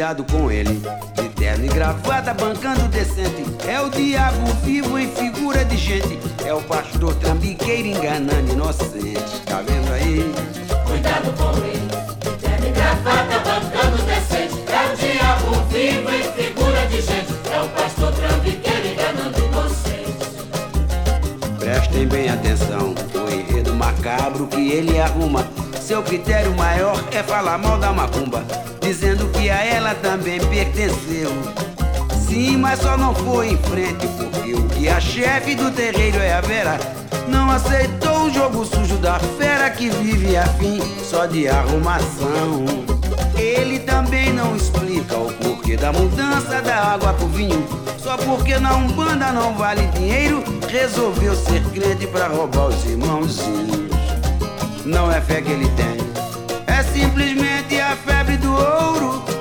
Cuidado com ele, de terno e gravata, bancando decente. É o diabo vivo em figura de gente. É o pastor trambiqueiro enganando inocente. Tá vendo aí? Cuidado com ele, de terno e gravata, bancando decente. É o diabo vivo em figura de gente. É o pastor trambiqueiro enganando inocente. Prestem bem atenção, o enredo macabro que ele arruma. Seu critério maior é falar mal da macumba, também pertenceu. Sim, mas só não foi em frente, porque o que a chefe do terreiro é a Vera não aceitou o jogo sujo da fera que vive afim só de arrumação. Ele também não explica o porquê da mudança da água pro vinho. Só porque na Umbanda não vale dinheiro, resolveu ser crente pra roubar os irmãozinhos. Não é fé que ele tem, é simplesmente a febre do ouro.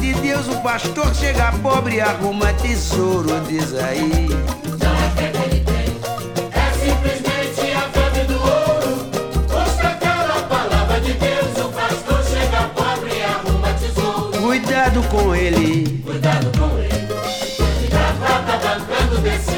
De Deus, o pastor chega pobre e arruma tesouro, diz aí. Não é que ele tem, é simplesmente a febre do ouro. Custa caro a palavra de Deus, o pastor chega pobre e arruma tesouro. Cuidado com ele, Cuidado com ele, gravata bancando decente.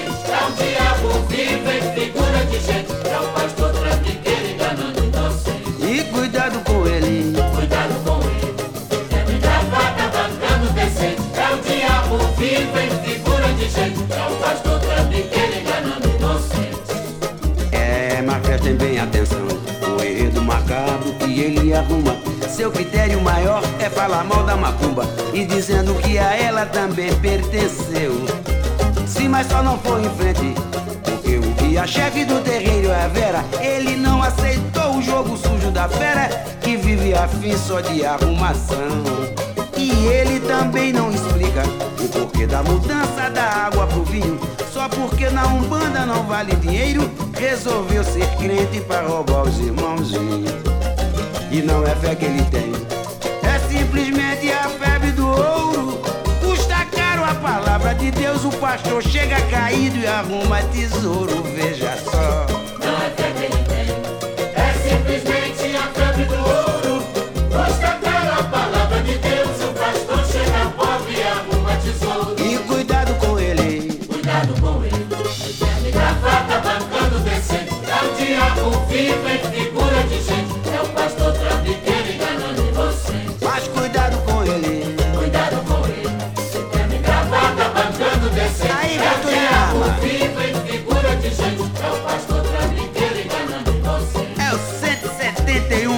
É mas prestem bem atenção. O enredo macabro que ele arruma. Seu critério maior é falar mal da macumba e dizendo que a ela também pertenceu. Sim, mas só não foi em frente. Porque o que a chefe do terreiro é a Vera, ele não aceitou o jogo sujo da fera que vive afim só de arrumação. E ele também não explica da mudança da água pro vinho. Só porque na Umbanda não vale dinheiro, resolveu ser crente pra roubar os irmãozinhos. E não é fé que ele tem, é simplesmente a febre do ouro. Custa caro a palavra de Deus, o pastor chega caído e arruma tesouro,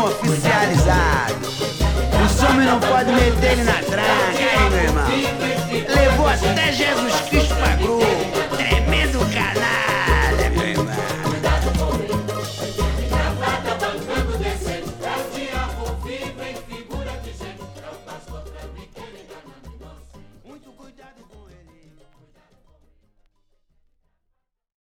oficializado. Os homens não podem meter ele na aí, meu irmão.